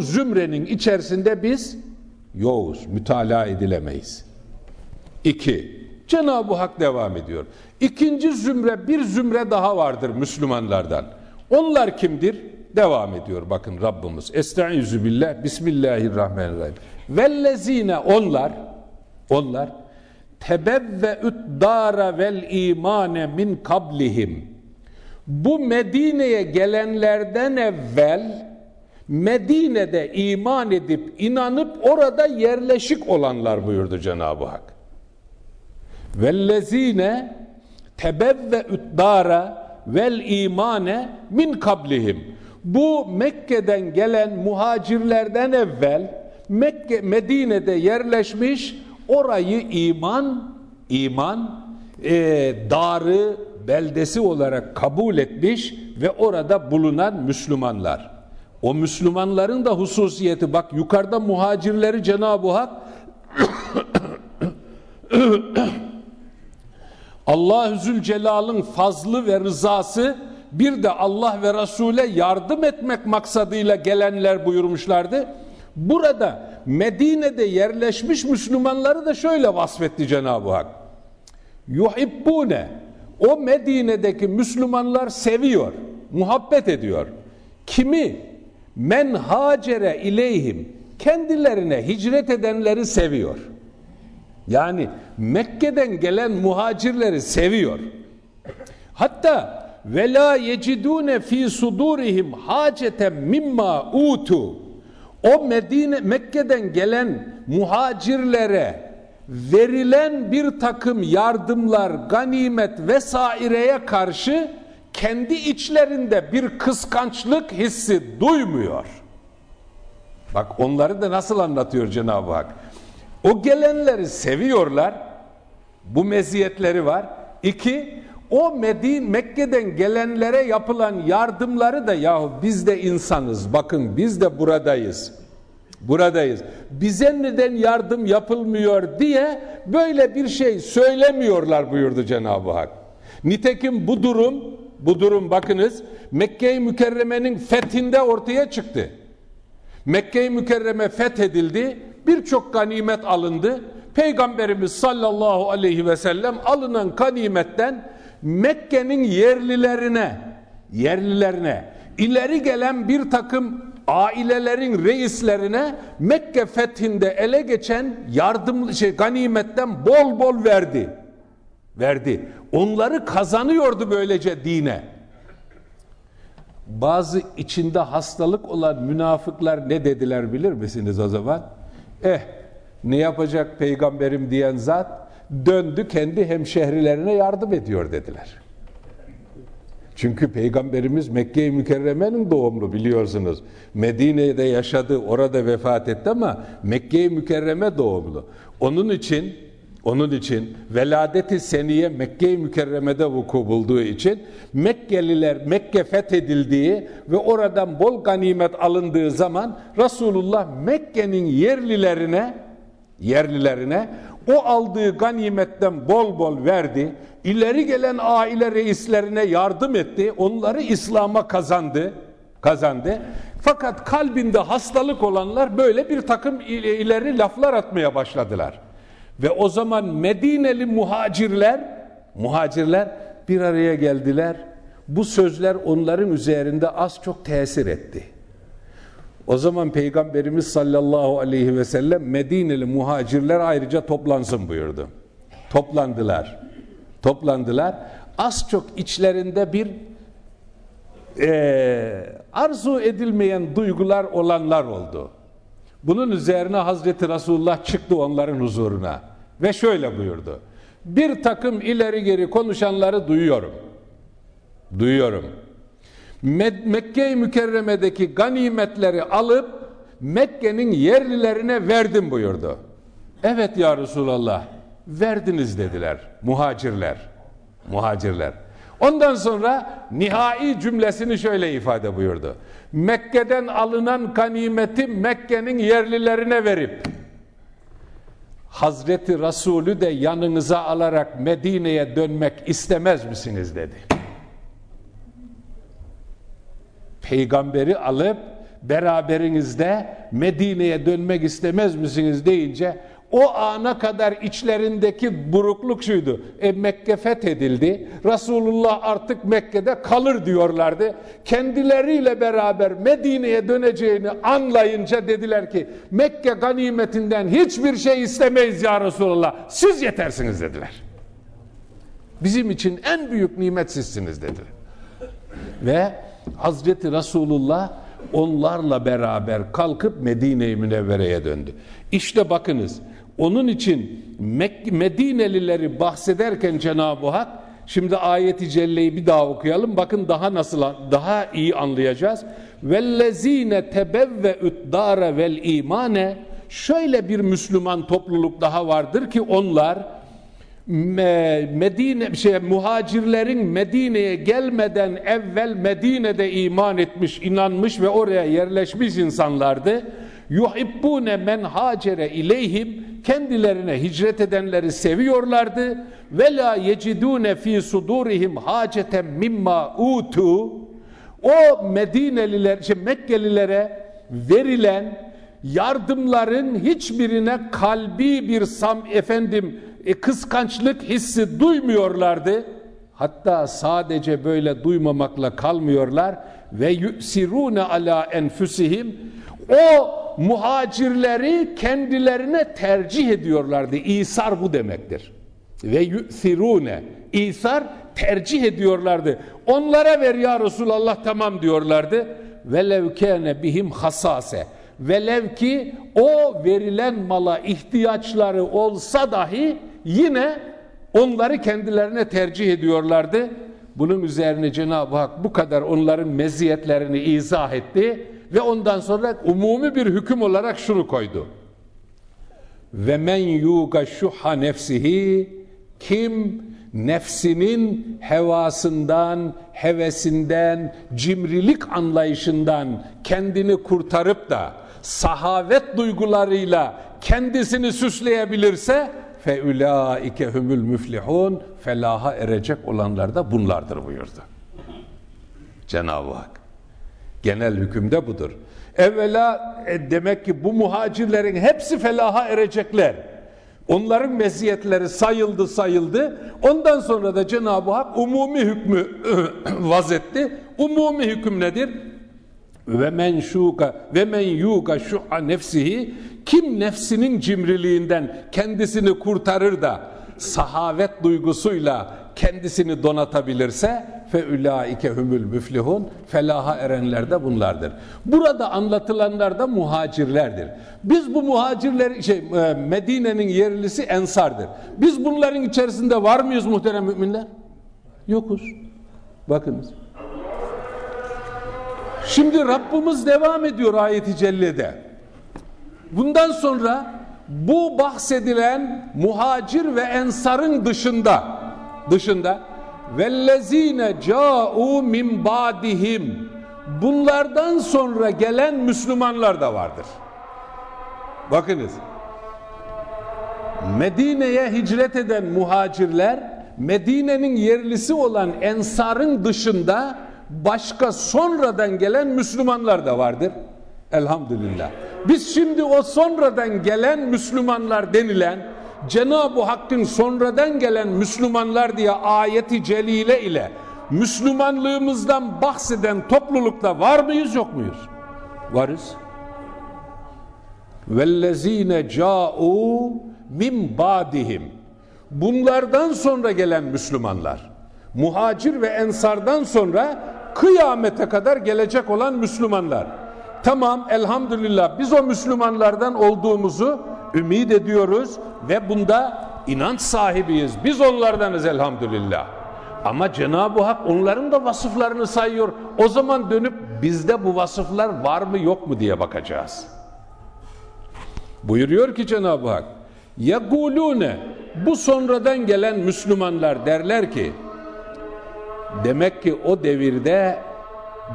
zümrenin içerisinde biz yoğuz, mütalaa edilemeyiz. İki, Cenab-ı Hak devam ediyor. İkinci zümre, bir zümre daha vardır Müslümanlardan. Onlar kimdir? Devam ediyor bakın Rabbimiz. Estaizu billah, Bismillahirrahmanirrahim. Vellezine onlar, onlar tebevveüt dara vel imane min kablihim. Bu Medine'ye gelenlerden evvel Medine'de iman edip inanıp orada yerleşik olanlar buyurdu Cenab-ı Hak. Vellezine tebevveüt dara vel imane min kablihim. Bu Mekke'den gelen muhacirlerden evvel Mekke Medine'de yerleşmiş orayı iman iman e, darı beldesi olarak kabul etmiş ve orada bulunan Müslümanlar. O Müslümanların da hususiyeti bak yukarıda muhacirleri Cenab-ı Hak Allah-u Zülcelal'ın fazlı ve rızası bir de Allah ve Resul'e yardım etmek maksadıyla gelenler buyurmuşlardı. Burada Medine'de yerleşmiş Müslümanları da şöyle vasfetti Cenab-ı Hak. Yuhibbune o Medine'deki Müslümanlar seviyor, muhabbet ediyor. Kimi? Men hacere ileyhim kendilerine hicret edenleri seviyor. Yani Mekke'den gelen muhacirleri seviyor. Hatta ve la yecidune fi sudurihim haceten mimma utu. O Medine Mekke'den gelen muhacirlere verilen bir takım yardımlar, ganimet vesaireye karşı kendi içlerinde bir kıskançlık hissi duymuyor. Bak onları da nasıl anlatıyor Cenab-ı Hak. O gelenleri seviyorlar. Bu meziyetleri var. İki, o Medine, Mekke'den gelenlere yapılan yardımları da yahu biz de insanız. Bakın biz de buradayız. Buradayız. Bize neden yardım yapılmıyor diye böyle bir şey söylemiyorlar buyurdu Cenab-ı Hak. Nitekim bu durum, bu durum bakınız Mekke-i Mükerreme'nin fethinde ortaya çıktı. Mekke-i Mükerreme fethedildi birçok ganimet alındı. Peygamberimiz sallallahu aleyhi ve sellem alınan ganimetten Mekke'nin yerlilerine, yerlilerine, ileri gelen bir takım ailelerin reislerine Mekke fethinde ele geçen yardım şey ganimetten bol bol verdi. Verdi. Onları kazanıyordu böylece dine. Bazı içinde hastalık olan münafıklar ne dediler bilir misiniz o zaman? Eh ne yapacak peygamberim diyen zat döndü kendi hemşehrilerine yardım ediyor dediler. Çünkü Peygamberimiz Mekke-i Mükerreme'nin doğumlu biliyorsunuz. Medine'de yaşadı, orada vefat etti ama Mekke-i Mükerreme doğumlu. Onun için onun için veladeti seniye Mekke-i Mükerreme'de vuku bulduğu için Mekkeliler Mekke fethedildiği ve oradan bol ganimet alındığı zaman Resulullah Mekke'nin yerlilerine yerlilerine o aldığı ganimetten bol bol verdi. İleri gelen aile reislerine yardım etti. Onları İslam'a kazandı. Kazandı. Fakat kalbinde hastalık olanlar böyle bir takım ileri laflar atmaya başladılar. Ve o zaman Medineli muhacirler muhacirler bir araya geldiler. Bu sözler onların üzerinde az çok tesir etti. O zaman Peygamberimiz sallallahu aleyhi ve sellem Medineli muhacirler ayrıca toplansın buyurdu. Toplandılar. Toplandılar. Az çok içlerinde bir e, arzu edilmeyen duygular olanlar oldu. Bunun üzerine Hazreti Resulullah çıktı onların huzuruna ve şöyle buyurdu. Bir takım ileri geri konuşanları duyuyorum. Duyuyorum. Mekke-i Mükerreme'deki ganimetleri alıp Mekke'nin yerlilerine verdim buyurdu. Evet ya Resulallah verdiniz dediler muhacirler. Muhacirler. Ondan sonra nihai cümlesini şöyle ifade buyurdu. Mekke'den alınan ganimeti Mekke'nin yerlilerine verip Hazreti Resulü de yanınıza alarak Medine'ye dönmek istemez misiniz dedi. Peygamberi alıp beraberinizde Medine'ye dönmek istemez misiniz deyince o ana kadar içlerindeki burukluk şuydu. E Mekke fethedildi. Resulullah artık Mekke'de kalır diyorlardı. Kendileriyle beraber Medine'ye döneceğini anlayınca dediler ki Mekke ganimetinden hiçbir şey istemeyiz ya Resulullah. Siz yetersiniz dediler. Bizim için en büyük nimet sizsiniz dediler. Ve Hazreti Resulullah onlarla beraber kalkıp Medine-i Münevvere'ye döndü. İşte bakınız onun için Medinelileri bahsederken Cenab-ı Hak şimdi ayeti celleyi bir daha okuyalım. Bakın daha nasıl daha iyi anlayacağız. Vellezine tebevve'ü't dara vel imane şöyle bir Müslüman topluluk daha vardır ki onlar Medine şey muhacirlerin Medine'ye gelmeden evvel Medine'de iman etmiş, inanmış ve oraya yerleşmiş insanlardı. Yuhibbune men hacere ileyhim kendilerine hicret edenleri seviyorlardı. Ve la yecidune fi sudurihim haceten mimma utu. O Medineliler, şey Mekkelilere verilen yardımların hiçbirine kalbi bir sam efendim e, kıskançlık hissi duymuyorlardı. Hatta sadece böyle duymamakla kalmıyorlar ve yusirune ala enfusihim o muhacirleri kendilerine tercih ediyorlardı. İsar bu demektir. Ve yusirune İsar tercih ediyorlardı. Onlara ver ya Resulallah tamam diyorlardı. Velev kâne bihim hasase. Velev ki o verilen mala ihtiyaçları olsa dahi yine onları kendilerine tercih ediyorlardı. Bunun üzerine Cenab-ı Hak bu kadar onların meziyetlerini izah etti ve ondan sonra umumi bir hüküm olarak şunu koydu. Ve men yuga şuha nefsihi kim nefsinin hevasından, hevesinden, cimrilik anlayışından kendini kurtarıp da sahavet duygularıyla kendisini süsleyebilirse ulaike humul müflihun felaha erecek olanlar da bunlardır buyurdu. Cenab-ı Hak. Genel hükümde budur. Evvela e, demek ki bu muhacirlerin hepsi felaha erecekler. Onların meziyetleri sayıldı sayıldı. Ondan sonra da Cenab-ı Hak umumi hükmü vazetti. Umumi hüküm nedir? Ve men şuka ve men yuka şu'a nefsihi kim nefsinin cimriliğinden kendisini kurtarır da sahavet duygusuyla kendisini donatabilirse fe ulaike humul müflihun felaha erenler de bunlardır. Burada anlatılanlar da muhacirlerdir. Biz bu muhacirler şey e, Medine'nin yerlisi ensardır. Biz bunların içerisinde var mıyız muhterem müminler? Yokuz. Bakınız. Şimdi Rabbimiz devam ediyor ayeti cellede. Bundan sonra bu bahsedilen muhacir ve ensarın dışında dışında vellezine ca'u min ba'dihim bunlardan sonra gelen Müslümanlar da vardır. Bakınız. Medine'ye hicret eden muhacirler Medine'nin yerlisi olan ensarın dışında başka sonradan gelen Müslümanlar da vardır. Elhamdülillah. Biz şimdi o sonradan gelen Müslümanlar denilen Cenab-ı Hakk'ın sonradan gelen Müslümanlar diye ayeti celile ile Müslümanlığımızdan bahseden toplulukta var mıyız yok muyuz? Varız. Vellezine ca'u min ba'dihim. Bunlardan sonra gelen Müslümanlar, muhacir ve ensardan sonra kıyamete kadar gelecek olan Müslümanlar. Tamam elhamdülillah biz o Müslümanlardan olduğumuzu ümit ediyoruz ve bunda inanç sahibiyiz. Biz onlardanız elhamdülillah. Ama Cenab-ı Hak onların da vasıflarını sayıyor. O zaman dönüp bizde bu vasıflar var mı yok mu diye bakacağız. Buyuruyor ki Cenab-ı Hak yegulune bu sonradan gelen Müslümanlar derler ki demek ki o devirde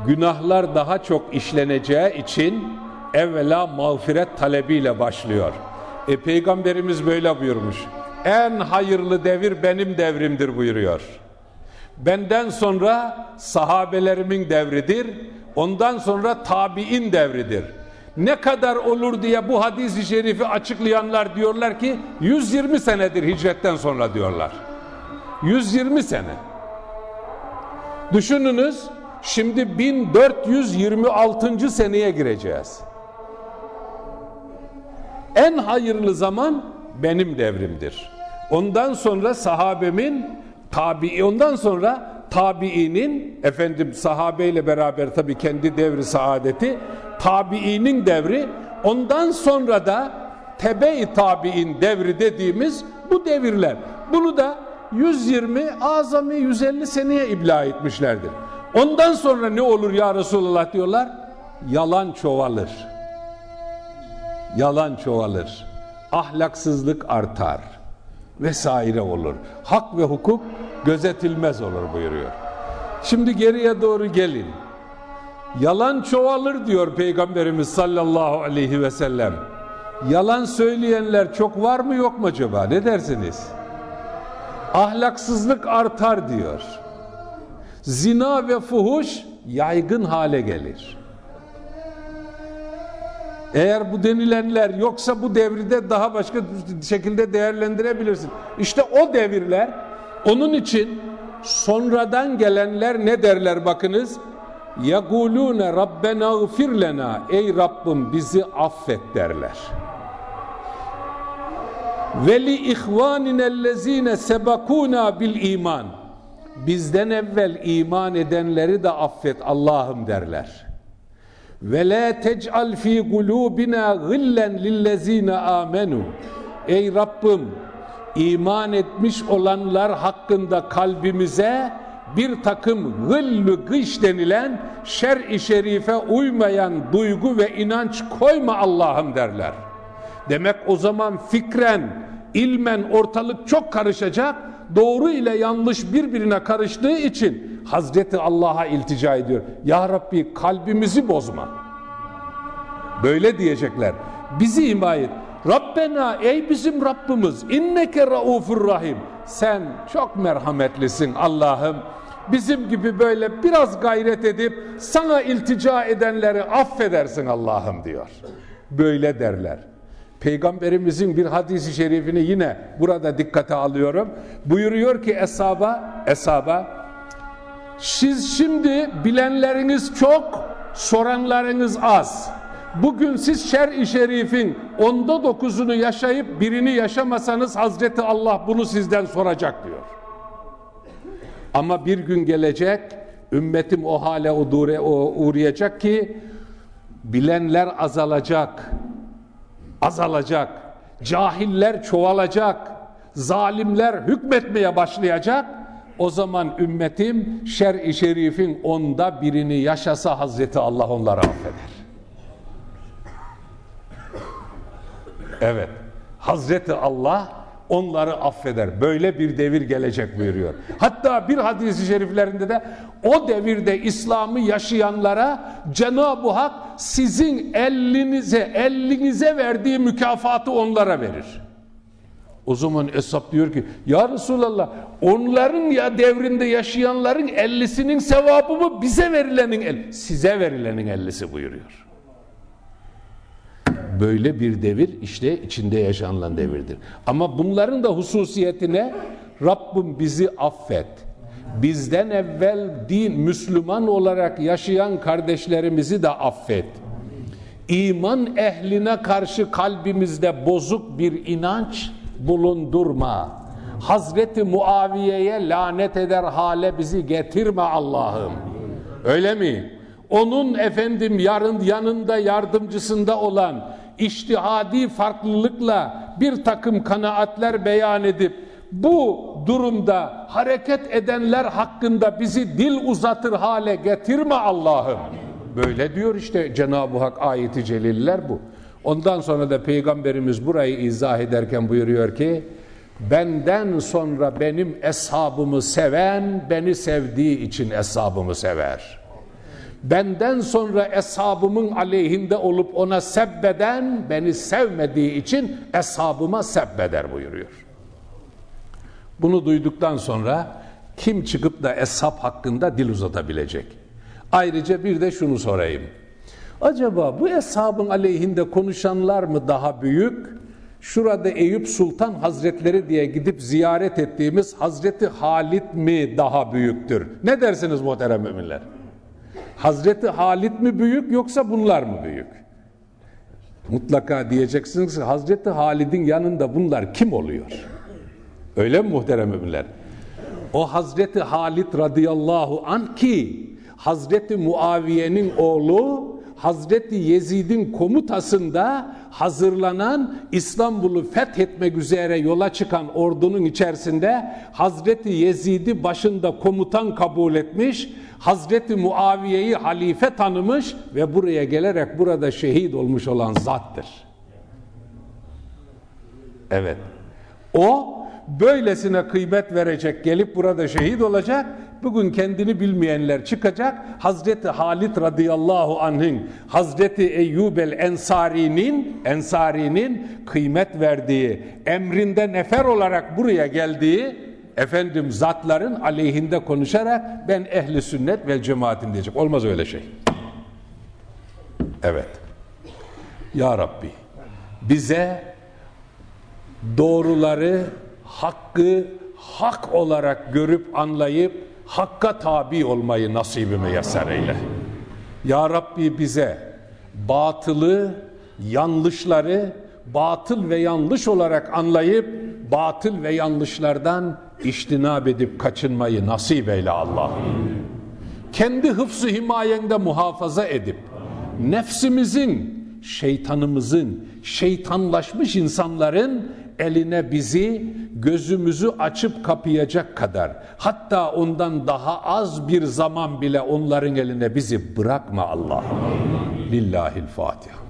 günahlar daha çok işleneceği için evvela mağfiret talebiyle başlıyor. E peygamberimiz böyle buyurmuş. En hayırlı devir benim devrimdir buyuruyor. Benden sonra sahabelerimin devridir. Ondan sonra tabi'in devridir. Ne kadar olur diye bu hadisi şerifi açıklayanlar diyorlar ki 120 senedir hicretten sonra diyorlar. 120 sene. Düşününüz şimdi 1426. seneye gireceğiz. En hayırlı zaman benim devrimdir. Ondan sonra sahabemin tabi ondan sonra tabiinin efendim sahabeyle beraber tabi kendi devri saadeti tabiinin devri ondan sonra da tebe-i tabiin devri dediğimiz bu devirler. Bunu da 120 azami 150 seneye ibla etmişlerdir. Ondan sonra ne olur ya Resulullah diyorlar? Yalan çoğalır. Yalan çoğalır. Ahlaksızlık artar. Vesaire olur. Hak ve hukuk gözetilmez olur buyuruyor. Şimdi geriye doğru gelin. Yalan çoğalır diyor Peygamberimiz sallallahu aleyhi ve sellem. Yalan söyleyenler çok var mı yok mu acaba? Ne dersiniz? Ahlaksızlık artar diyor. Zina ve fuhuş yaygın hale gelir. Eğer bu denilenler yoksa bu devirde daha başka şekilde değerlendirebilirsin. İşte o devirler onun için sonradan gelenler ne derler bakınız? يَقُولُونَ رَبَّنَا اغْفِرْ لَنَا Ey Rabbim bizi affet derler. Veli ihvaninellezine sebakuna bil iman. Bizden evvel iman edenleri de affet Allah'ım derler. Ve la tec'al fi kulubina gillen lillezine amenu. Ey Rabbim iman etmiş olanlar hakkında kalbimize bir takım gıllü gış denilen şer-i şerife uymayan duygu ve inanç koyma Allah'ım derler. Demek o zaman fikren, ilmen ortalık çok karışacak. Doğru ile yanlış birbirine karıştığı için Hazreti Allah'a iltica ediyor. Ya Rabbi kalbimizi bozma. Böyle diyecekler. Bizi himayet. Rabbena ey bizim Rabbimiz inneke raufur rahim. Sen çok merhametlisin Allah'ım. Bizim gibi böyle biraz gayret edip sana iltica edenleri affedersin Allah'ım diyor. Böyle derler. Peygamberimizin bir hadisi şerifini yine burada dikkate alıyorum. Buyuruyor ki esaba, esaba siz şimdi bilenleriniz çok, soranlarınız az. Bugün siz şer-i şerifin onda dokuzunu yaşayıp birini yaşamasanız Hazreti Allah bunu sizden soracak diyor. Ama bir gün gelecek, ümmetim o hale uğrayacak ki, bilenler azalacak, azalacak, cahiller çoğalacak, zalimler hükmetmeye başlayacak, o zaman ümmetim şer-i şerifin onda birini yaşasa Hazreti Allah onları affeder. Evet. Hazreti Allah onları affeder. Böyle bir devir gelecek buyuruyor. Hatta bir hadisi şeriflerinde de o devirde İslam'ı yaşayanlara Cenab-ı Hak sizin elinize elinize verdiği mükafatı onlara verir. O zaman Esap diyor ki ya Resulallah onların ya devrinde yaşayanların ellisinin sevabı mı bize verilenin el size verilenin ellisi buyuruyor. Böyle bir devir işte içinde yaşanılan devirdir. Ama bunların da hususiyetine Rabbim bizi affet. Bizden evvel din Müslüman olarak yaşayan kardeşlerimizi de affet. İman ehline karşı kalbimizde bozuk bir inanç bulundurma. Hazreti Muaviye'ye lanet eder hale bizi getirme Allah'ım. Öyle mi? Onun efendim yarın yanında yardımcısında olan iştihadi farklılıkla bir takım kanaatler beyan edip bu durumda hareket edenler hakkında bizi dil uzatır hale getirme Allah'ım. Böyle diyor işte Cenab-ı Hak ayeti celiller bu. Ondan sonra da Peygamberimiz burayı izah ederken buyuruyor ki benden sonra benim eshabımı seven beni sevdiği için eshabımı sever. Benden sonra eshabımın aleyhinde olup ona sebbeden beni sevmediği için eshabıma sebbeder buyuruyor. Bunu duyduktan sonra kim çıkıp da eshab hakkında dil uzatabilecek? Ayrıca bir de şunu sorayım. Acaba bu eshabın aleyhinde konuşanlar mı daha büyük? Şurada Eyüp Sultan Hazretleri diye gidip ziyaret ettiğimiz Hazreti Halit mi daha büyüktür? Ne dersiniz muhterem müminler? Hazreti Halit mi büyük yoksa bunlar mı büyük? Mutlaka diyeceksiniz ki Hazreti Halid'in yanında bunlar kim oluyor? Öyle mi muhterem müminler? O Hazreti Halit radıyallahu an ki Hazreti Muaviye'nin oğlu Hazreti Yezid'in komutasında hazırlanan İstanbul'u fethetmek üzere yola çıkan ordunun içerisinde Hazreti Yezid'i başında komutan kabul etmiş, Hazreti Muaviye'yi halife tanımış ve buraya gelerek burada şehit olmuş olan zattır. Evet. O böylesine kıymet verecek, gelip burada şehit olacak. Bugün kendini bilmeyenler çıkacak. Hazreti Halit radıyallahu anh'ın, Hazreti Eyyub el Ensari'nin, Ensari'nin kıymet verdiği, emrinde nefer olarak buraya geldiği efendim zatların aleyhinde konuşarak ben ehli sünnet vel cemaatim diyecek. Olmaz öyle şey. Evet. Ya Rabbi bize doğruları hakkı hak olarak görüp anlayıp hakka tabi olmayı nasibime yeser eyle. Ya Rabbi bize batılı, yanlışları batıl ve yanlış olarak anlayıp batıl ve yanlışlardan iştinab edip kaçınmayı nasip eyle Allah. Kendi hıfzı himayende muhafaza edip nefsimizin, şeytanımızın, şeytanlaşmış insanların eline bizi gözümüzü açıp kapayacak kadar hatta ondan daha az bir zaman bile onların eline bizi bırakma Allah. Lillahil Fatiha.